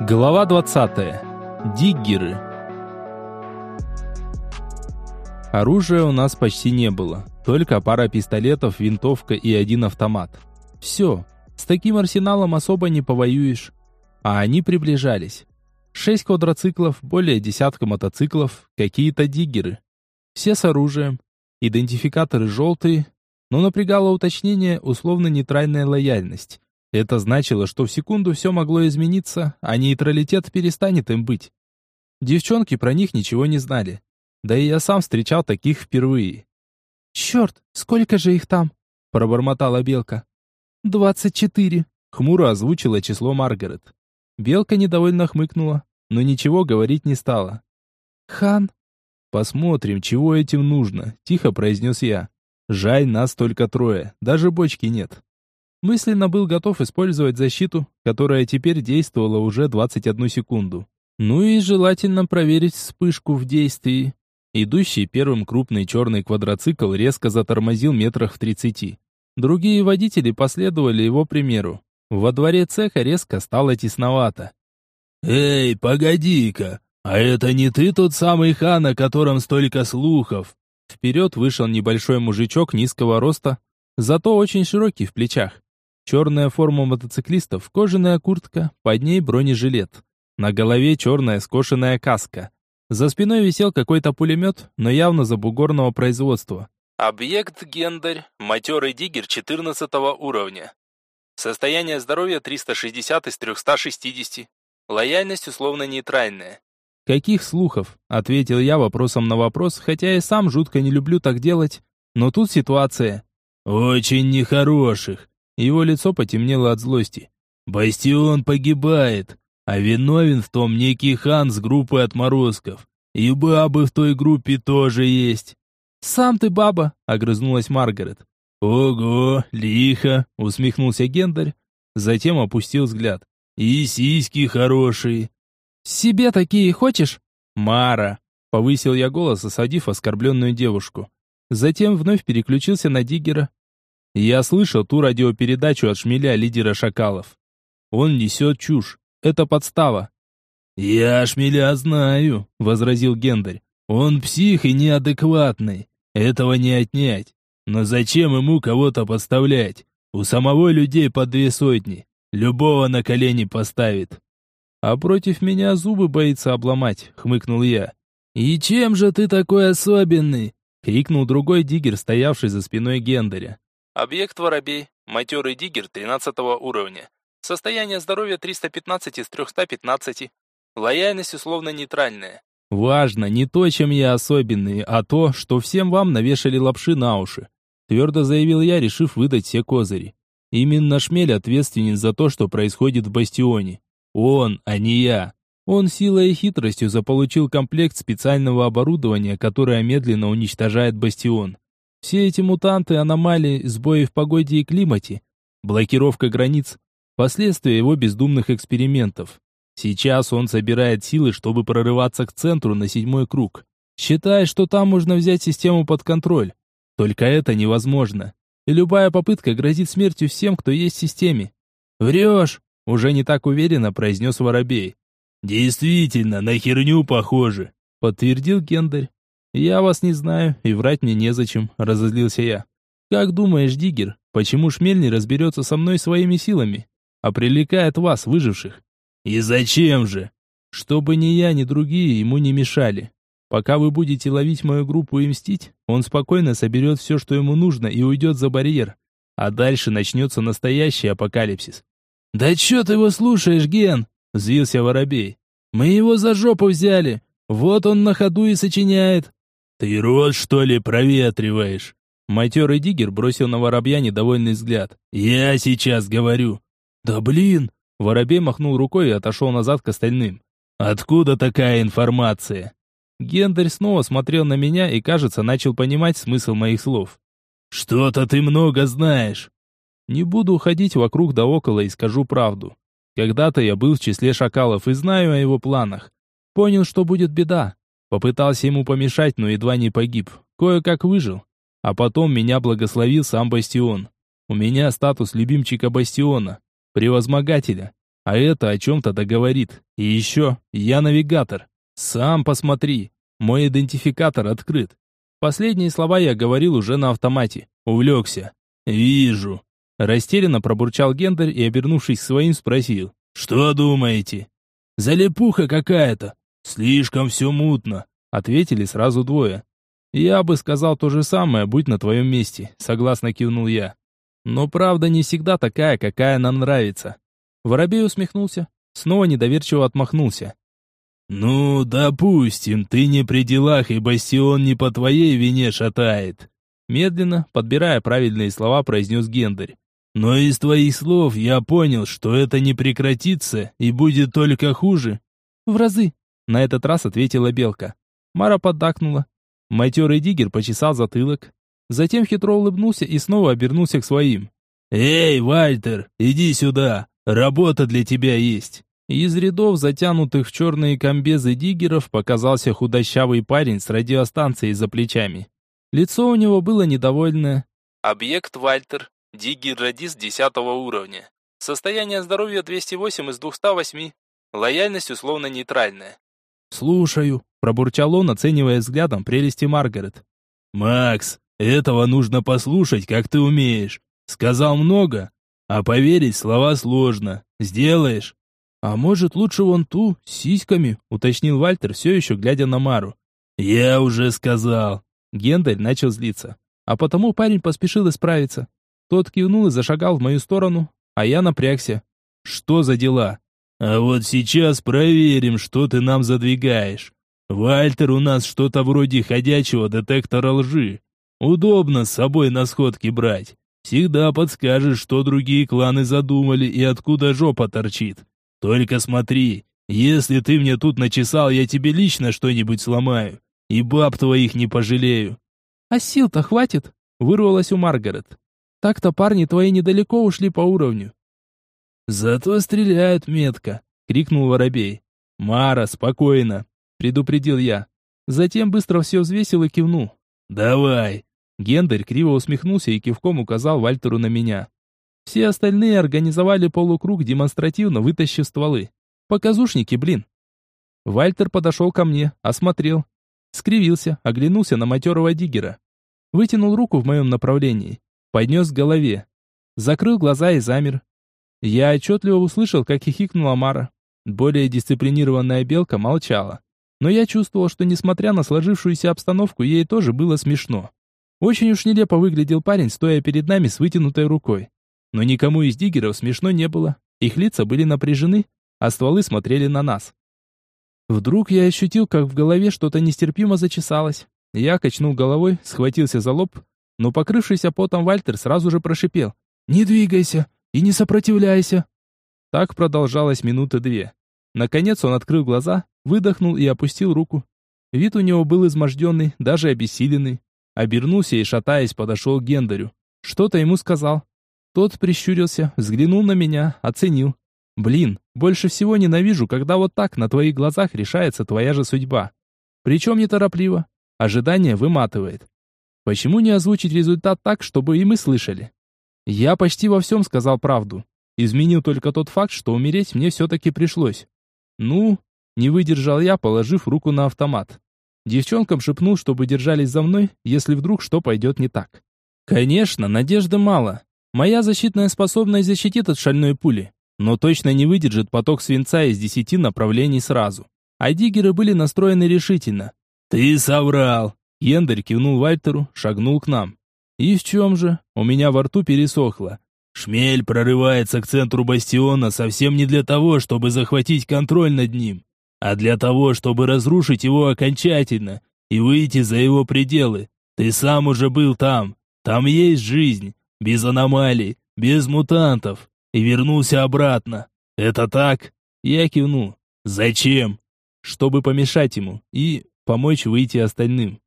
Глава 20. Диггеры. Оружия у нас почти не было. Только пара пистолетов, винтовка и один автомат. Все. С таким арсеналом особо не повоюешь. А они приближались. Шесть квадроциклов, более десятка мотоциклов, какие-то диггеры. Все с оружием. Идентификаторы желтые. Но напрягало уточнение условно-нейтральная лояльность. Это значило, что в секунду все могло измениться, а нейтралитет перестанет им быть. Девчонки про них ничего не знали. Да и я сам встречал таких впервые. «Черт, сколько же их там?» – пробормотала Белка. «Двадцать четыре», – хмуро озвучила число Маргарет. Белка недовольно хмыкнула, но ничего говорить не стала. «Хан?» «Посмотрим, чего этим нужно», – тихо произнес я. «Жаль, нас только трое, даже бочки нет». Мысленно был готов использовать защиту, которая теперь действовала уже 21 секунду. Ну и желательно проверить вспышку в действии. Идущий первым крупный черный квадроцикл резко затормозил метрах в 30. Другие водители последовали его примеру. Во дворе цеха резко стало тесновато. «Эй, погоди-ка, а это не ты тот самый хан, о котором столько слухов?» Вперед вышел небольшой мужичок низкого роста, зато очень широкий в плечах. Черная форма мотоциклистов, кожаная куртка, под ней бронежилет. На голове черная скошенная каска. За спиной висел какой-то пулемет, но явно забугорного производства. Объект Гендарь, матерый диггер 14 уровня. Состояние здоровья 360 из 360. Лояльность условно нейтральная. «Каких слухов?» – ответил я вопросом на вопрос, хотя и сам жутко не люблю так делать. Но тут ситуация. «Очень нехороших. Его лицо потемнело от злости. «Бастион погибает, а виновен в том некий хан с группой отморозков. И бабы в той группе тоже есть». «Сам ты баба», — огрызнулась Маргарет. «Ого, лихо», — усмехнулся Гендарь, затем опустил взгляд. «И сиськи хорошие». «Себе такие хочешь?» «Мара», — повысил я голос, осадив оскорбленную девушку. Затем вновь переключился на Диггера, я слышал ту радиопередачу от шмеля лидера шакалов. Он несет чушь. Это подстава. «Я шмеля знаю», — возразил Гендарь. «Он псих и неадекватный. Этого не отнять. Но зачем ему кого-то подставлять? У самого людей по две сотни. Любого на колени поставит». «А против меня зубы боится обломать», — хмыкнул я. «И чем же ты такой особенный?» — крикнул другой диггер, стоявший за спиной Гендаря. Объект Воробей, матерый диггер 13 уровня. Состояние здоровья 315 из 315. Лояльность условно нейтральная. Важно не то, чем я особенный, а то, что всем вам навешали лапши на уши. Твердо заявил я, решив выдать все козыри. Именно Шмель ответственен за то, что происходит в Бастионе. Он, а не я. Он силой и хитростью заполучил комплект специального оборудования, которое медленно уничтожает Бастион. Все эти мутанты, аномалии, сбои в погоде и климате, блокировка границ, последствия его бездумных экспериментов. Сейчас он собирает силы, чтобы прорываться к центру на седьмой круг. Считает, что там можно взять систему под контроль. Только это невозможно. И любая попытка грозит смертью всем, кто есть в системе. «Врешь!» — уже не так уверенно произнес Воробей. «Действительно, на херню похоже», — подтвердил Гендарь. «Я вас не знаю, и врать мне незачем», — разозлился я. «Как думаешь, Диггер, почему Шмель не разберется со мной своими силами, а привлекает вас, выживших?» «И зачем же?» «Чтобы ни я, ни другие ему не мешали. Пока вы будете ловить мою группу и мстить, он спокойно соберет все, что ему нужно, и уйдет за барьер. А дальше начнется настоящий апокалипсис». «Да че ты его слушаешь, Ген?» — взвился Воробей. «Мы его за жопу взяли. Вот он на ходу и сочиняет. «Ты рот, что ли, проветриваешь?» Матерый диггер бросил на воробья недовольный взгляд. «Я сейчас говорю». «Да блин!» Воробей махнул рукой и отошел назад к остальным. «Откуда такая информация?» Гендарь снова смотрел на меня и, кажется, начал понимать смысл моих слов. «Что-то ты много знаешь». Не буду уходить вокруг да около и скажу правду. Когда-то я был в числе шакалов и знаю о его планах. Понял, что будет беда. Попытался ему помешать, но едва не погиб. Кое-как выжил. А потом меня благословил сам Бастион. У меня статус любимчика Бастиона, превозмогателя. А это о чем-то договорит. И еще, я навигатор. Сам посмотри. Мой идентификатор открыт. Последние слова я говорил уже на автомате. Увлекся. «Вижу». Растерянно пробурчал Гендер и, обернувшись к своим, спросил. «Что думаете?» «Залипуха какая-то. Слишком все мутно», — ответили сразу двое. «Я бы сказал то же самое, будь на твоем месте», — согласно кивнул я. «Но правда не всегда такая, какая нам нравится». Воробей усмехнулся, снова недоверчиво отмахнулся. «Ну, допустим, ты не при делах, и бастион не по твоей вине шатает», медленно, подбирая правильные слова, произнес Гендарь. «Но из твоих слов я понял, что это не прекратится и будет только хуже». «В разы», — на этот раз ответила Белка. Мара поддакнула. Матерый диггер почесал затылок. Затем хитро улыбнулся и снова обернулся к своим. «Эй, Вальтер, иди сюда, работа для тебя есть». Из рядов, затянутых в черные комбезы диггеров, показался худощавый парень с радиостанцией за плечами. Лицо у него было недовольное. Объект Вальтер, диггер-радист 10 уровня. Состояние здоровья 208 из 208. Лояльность условно нейтральная. «Слушаю», – пробурчал он, оценивая взглядом прелести Маргарет. «Макс, этого нужно послушать, как ты умеешь. Сказал много, а поверить слова сложно. Сделаешь?» «А может, лучше вон ту, с сиськами?» — уточнил Вальтер, все еще глядя на Мару. «Я уже сказал». Гендель начал злиться. А потому парень поспешил исправиться. Тот кивнул и зашагал в мою сторону, а я напрягся. «Что за дела?» «А вот сейчас проверим, что ты нам задвигаешь. Вальтер у нас что-то вроде ходячего детектора лжи. Удобно с собой на сходки брать. Всегда подскажешь, что другие кланы задумали и откуда жопа торчит. Только смотри, если ты мне тут начесал, я тебе лично что-нибудь сломаю. И баб твоих не пожалею. А сил-то хватит? Вырвалась у Маргарет. Так-то парни твои недалеко ушли по уровню. Зато стреляют метко, крикнул воробей. Мара, спокойно, предупредил я. Затем быстро все взвесил и кивнул. Давай. Гендер криво усмехнулся и кивком указал Вальтеру на меня. Все остальные организовали полукруг, демонстративно вытащив стволы. Показушники, блин. Вальтер подошел ко мне, осмотрел. Скривился, оглянулся на матерого диггера. Вытянул руку в моем направлении. Поднес к голове. Закрыл глаза и замер. Я отчетливо услышал, как хихикнула Мара. Более дисциплинированная белка молчала. Но я чувствовал, что несмотря на сложившуюся обстановку, ей тоже было смешно. Очень уж нелепо выглядел парень, стоя перед нами с вытянутой рукой. Но никому из диггеров смешно не было. Их лица были напряжены, а стволы смотрели на нас. Вдруг я ощутил, как в голове что-то нестерпимо зачесалось. Я качнул головой, схватился за лоб, но покрывшийся потом Вальтер сразу же прошипел. «Не двигайся и не сопротивляйся!» Так продолжалось минуты две. Наконец он открыл глаза, выдохнул и опустил руку. Вид у него был изможденный, даже обессиленный. Обернулся и, шатаясь, подошел к Гендарю. Что-то ему сказал. Тот прищурился, взглянул на меня, оценил. Блин, больше всего ненавижу, когда вот так на твоих глазах решается твоя же судьба. Причем неторопливо. Ожидание выматывает. Почему не озвучить результат так, чтобы и мы слышали? Я почти во всем сказал правду. Изменил только тот факт, что умереть мне все-таки пришлось. Ну, не выдержал я, положив руку на автомат. Девчонкам шепнул, чтобы держались за мной, если вдруг что пойдет не так. Конечно, надежды мало. Моя защитная способность защитит от шальной пули, но точно не выдержит поток свинца из десяти направлений сразу. А диггеры были настроены решительно. «Ты соврал!» Ендерь кивнул Вальтеру, шагнул к нам. «И в чем же?» У меня во рту пересохло. «Шмель прорывается к центру бастиона совсем не для того, чтобы захватить контроль над ним, а для того, чтобы разрушить его окончательно и выйти за его пределы. Ты сам уже был там. Там есть жизнь без аномалий, без мутантов, и вернулся обратно. Это так? Я кивнул. Зачем? Чтобы помешать ему и помочь выйти остальным.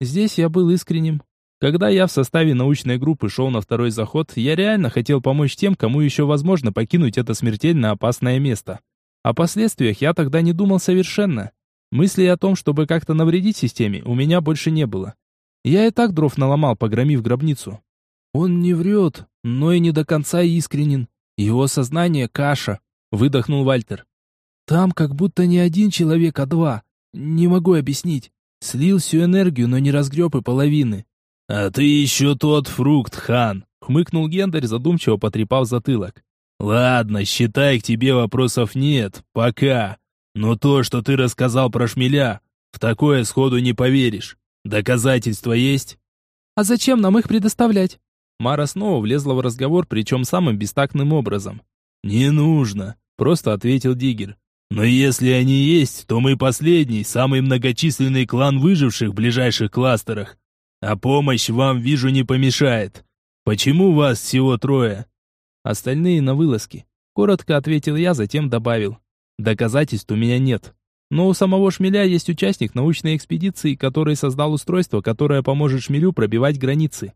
Здесь я был искренним. Когда я в составе научной группы шел на второй заход, я реально хотел помочь тем, кому еще возможно покинуть это смертельно опасное место. О последствиях я тогда не думал совершенно. Мыслей о том, чтобы как-то навредить системе, у меня больше не было. Я и так дров наломал, погромив гробницу. Он не врет, но и не до конца искренен. Его сознание – каша. выдохнул Вальтер. Там как будто не один человек, а два. Не могу объяснить. Слил всю энергию, но не разгреб и половины. А ты еще тот фрукт, хан, хмыкнул Гендарь, задумчиво потрепав затылок. Ладно, считай, к тебе вопросов нет, пока. Но то, что ты рассказал про шмеля, в такое сходу не поверишь. Доказательства есть? А зачем нам их предоставлять? Мара снова влезла в разговор, причем самым бестактным образом. «Не нужно», — просто ответил Диггер. «Но если они есть, то мы последний, самый многочисленный клан выживших в ближайших кластерах. А помощь вам, вижу, не помешает. Почему вас всего трое?» Остальные на вылазке. Коротко ответил я, затем добавил. Доказательств у меня нет. Но у самого Шмеля есть участник научной экспедиции, который создал устройство, которое поможет Шмелю пробивать границы.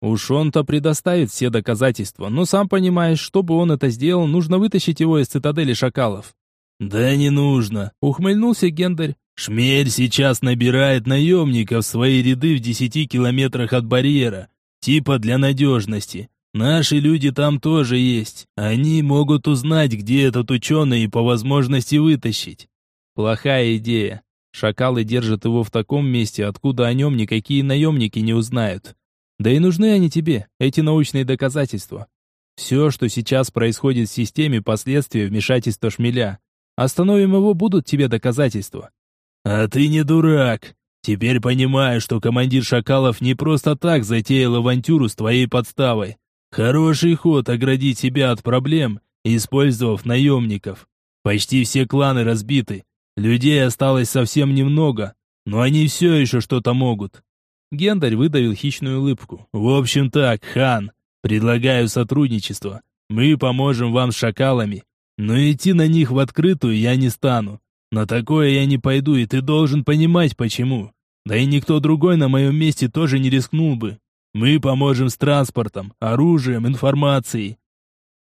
Уж он-то предоставит все доказательства, но сам понимаешь, чтобы он это сделал, нужно вытащить его из цитадели шакалов. «Да не нужно», — ухмыльнулся Гендарь. «Шмель сейчас набирает наемников в свои ряды в десяти километрах от барьера, типа для надежности. Наши люди там тоже есть. Они могут узнать, где этот ученый и по возможности вытащить». Плохая идея. Шакалы держат его в таком месте, откуда о нем никакие наемники не узнают. Да и нужны они тебе, эти научные доказательства. Все, что сейчас происходит в системе, последствия вмешательства шмеля. Остановим его, будут тебе доказательства. А ты не дурак. Теперь понимаю, что командир Шакалов не просто так затеял авантюру с твоей подставой. Хороший ход оградить себя от проблем, использовав наемников. Почти все кланы разбиты. Людей осталось совсем немного, но они все еще что-то могут. Гендарь выдавил хищную улыбку. «В общем так, хан, предлагаю сотрудничество. Мы поможем вам с шакалами, но идти на них в открытую я не стану. На такое я не пойду, и ты должен понимать, почему. Да и никто другой на моем месте тоже не рискнул бы. Мы поможем с транспортом, оружием, информацией».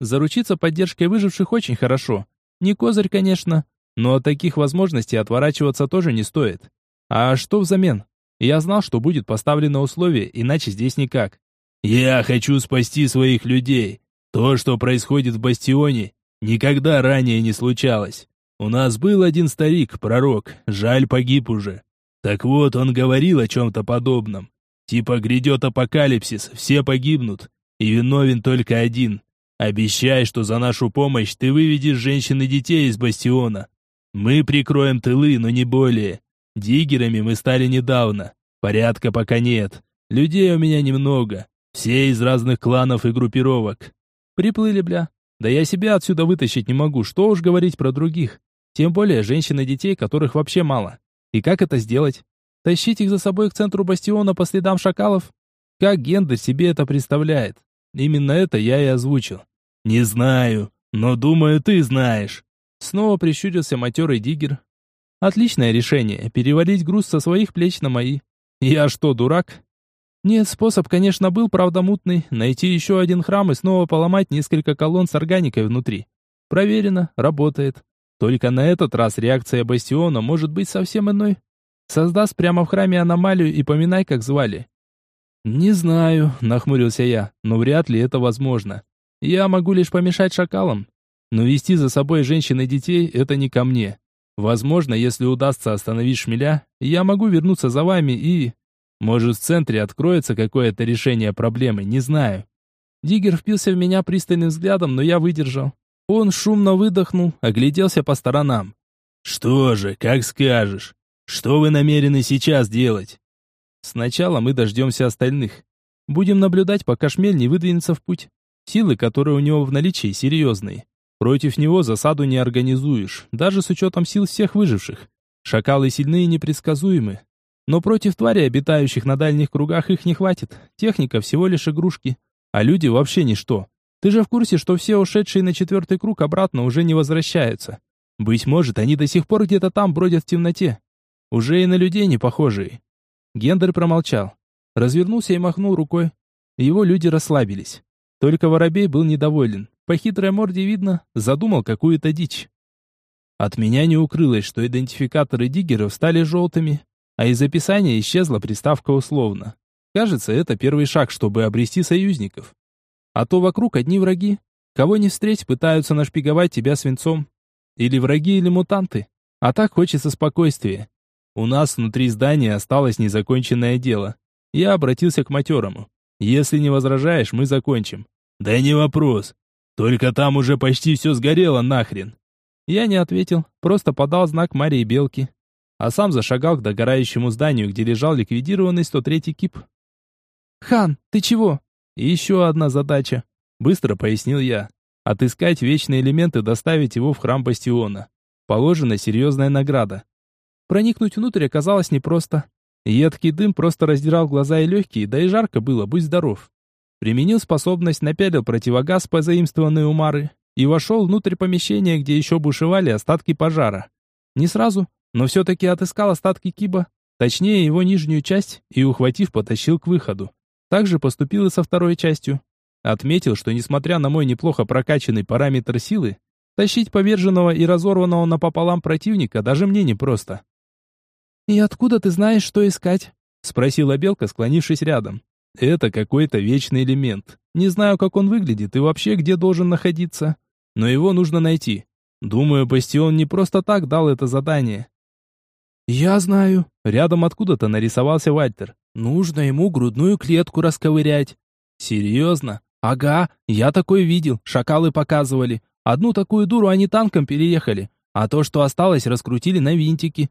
Заручиться поддержкой выживших очень хорошо. Не козырь, конечно, но от таких возможностей отворачиваться тоже не стоит. А что взамен? Я знал, что будет поставлено условие, иначе здесь никак. «Я хочу спасти своих людей. То, что происходит в Бастионе, никогда ранее не случалось. У нас был один старик, пророк, жаль, погиб уже. Так вот, он говорил о чем-то подобном. Типа грядет апокалипсис, все погибнут, и виновен только один. Обещай, что за нашу помощь ты выведешь женщин и детей из Бастиона. Мы прикроем тылы, но не более. Диггерами мы стали недавно. Порядка пока нет. Людей у меня немного. Все из разных кланов и группировок. Приплыли, бля. Да я себя отсюда вытащить не могу, что уж говорить про других. Тем более женщин и детей, которых вообще мало. И как это сделать? Тащить их за собой к центру бастиона по следам шакалов? Как Гендер себе это представляет? Именно это я и озвучил. Не знаю, но думаю, ты знаешь. Снова прищурился матерый диггер, Отличное решение – перевалить груз со своих плеч на мои. Я что, дурак? Нет, способ, конечно, был, правда, мутный. Найти еще один храм и снова поломать несколько колонн с органикой внутри. Проверено, работает. Только на этот раз реакция бастиона может быть совсем иной. Создаст прямо в храме аномалию и поминай, как звали. «Не знаю», — нахмурился я, — «но вряд ли это возможно. Я могу лишь помешать шакалам. Но вести за собой женщин и детей — это не ко мне. Возможно, если удастся остановить шмеля, я могу вернуться за вами и... Может, в центре откроется какое-то решение проблемы, не знаю. Диггер впился в меня пристальным взглядом, но я выдержал. Он шумно выдохнул, огляделся по сторонам. «Что же, как скажешь. Что вы намерены сейчас делать?» «Сначала мы дождемся остальных. Будем наблюдать, пока шмель не выдвинется в путь. Силы, которые у него в наличии, серьезные. Против него засаду не организуешь, даже с учетом сил всех выживших. Шакалы сильны и непредсказуемы. Но против тварей, обитающих на дальних кругах, их не хватит. Техника всего лишь игрушки. А люди вообще ничто. Ты же в курсе, что все ушедшие на четвертый круг обратно уже не возвращаются. Быть может, они до сих пор где-то там бродят в темноте. Уже и на людей не похожие. Гендер промолчал. Развернулся и махнул рукой. Его люди расслабились. Только Воробей был недоволен. По хитрой морде видно, задумал какую-то дичь. От меня не укрылось, что идентификаторы диггеров стали желтыми, а из описания исчезла приставка «условно». Кажется, это первый шаг, чтобы обрести союзников. А то вокруг одни враги. Кого не встреть, пытаются нашпиговать тебя свинцом. Или враги, или мутанты. А так хочется спокойствия. У нас внутри здания осталось незаконченное дело. Я обратился к матерому. Если не возражаешь, мы закончим. Да не вопрос. Только там уже почти все сгорело нахрен. Я не ответил, просто подал знак Марии Белки. А сам зашагал к догорающему зданию, где лежал ликвидированный 103-й кип. «Хан, ты чего?» И еще одна задача. Быстро пояснил я. Отыскать вечный элемент и доставить его в храм Бастиона. Положена серьезная награда. Проникнуть внутрь оказалось непросто. Едкий дым просто раздирал глаза и легкие, да и жарко было, будь здоров. Применил способность, напялил противогаз, позаимствованный у Мары, и вошел внутрь помещения, где еще бушевали остатки пожара. Не сразу, но все-таки отыскал остатки киба, точнее его нижнюю часть, и, ухватив, потащил к выходу. Также поступил и со второй частью. Отметил, что несмотря на мой неплохо прокачанный параметр силы, тащить поверженного и разорванного напополам противника даже мне непросто. «И откуда ты знаешь, что искать?» — спросила Белка, склонившись рядом. «Это какой-то вечный элемент. Не знаю, как он выглядит и вообще где должен находиться но его нужно найти. Думаю, Бастион не просто так дал это задание. Я знаю. Рядом откуда-то нарисовался Вальтер. Нужно ему грудную клетку расковырять. Серьезно? Ага, я такой видел, шакалы показывали. Одну такую дуру они танком переехали, а то, что осталось, раскрутили на винтики.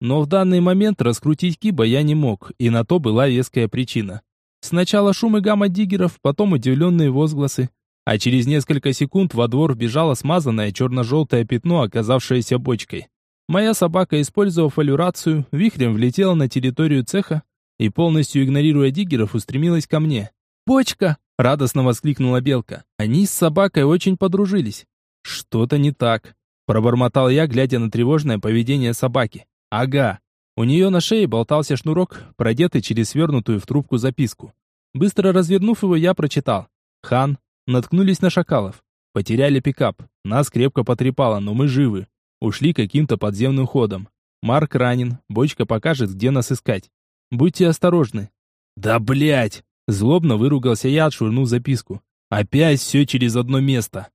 Но в данный момент раскрутить киба я не мог, и на то была веская причина. Сначала шум и гамма диггеров, потом удивленные возгласы а через несколько секунд во двор вбежало смазанное черно-желтое пятно, оказавшееся бочкой. Моя собака, использовав алюрацию, вихрем влетела на территорию цеха и, полностью игнорируя диггеров, устремилась ко мне. «Бочка!» — радостно воскликнула Белка. Они с собакой очень подружились. «Что-то не так», — пробормотал я, глядя на тревожное поведение собаки. «Ага». У нее на шее болтался шнурок, продетый через свернутую в трубку записку. Быстро развернув его, я прочитал. «Хан, Наткнулись на шакалов. Потеряли пикап. Нас крепко потрепало, но мы живы. Ушли каким-то подземным ходом. Марк ранен. Бочка покажет, где нас искать. Будьте осторожны. Да блять! Злобно выругался я, отшвырнув записку. Опять все через одно место.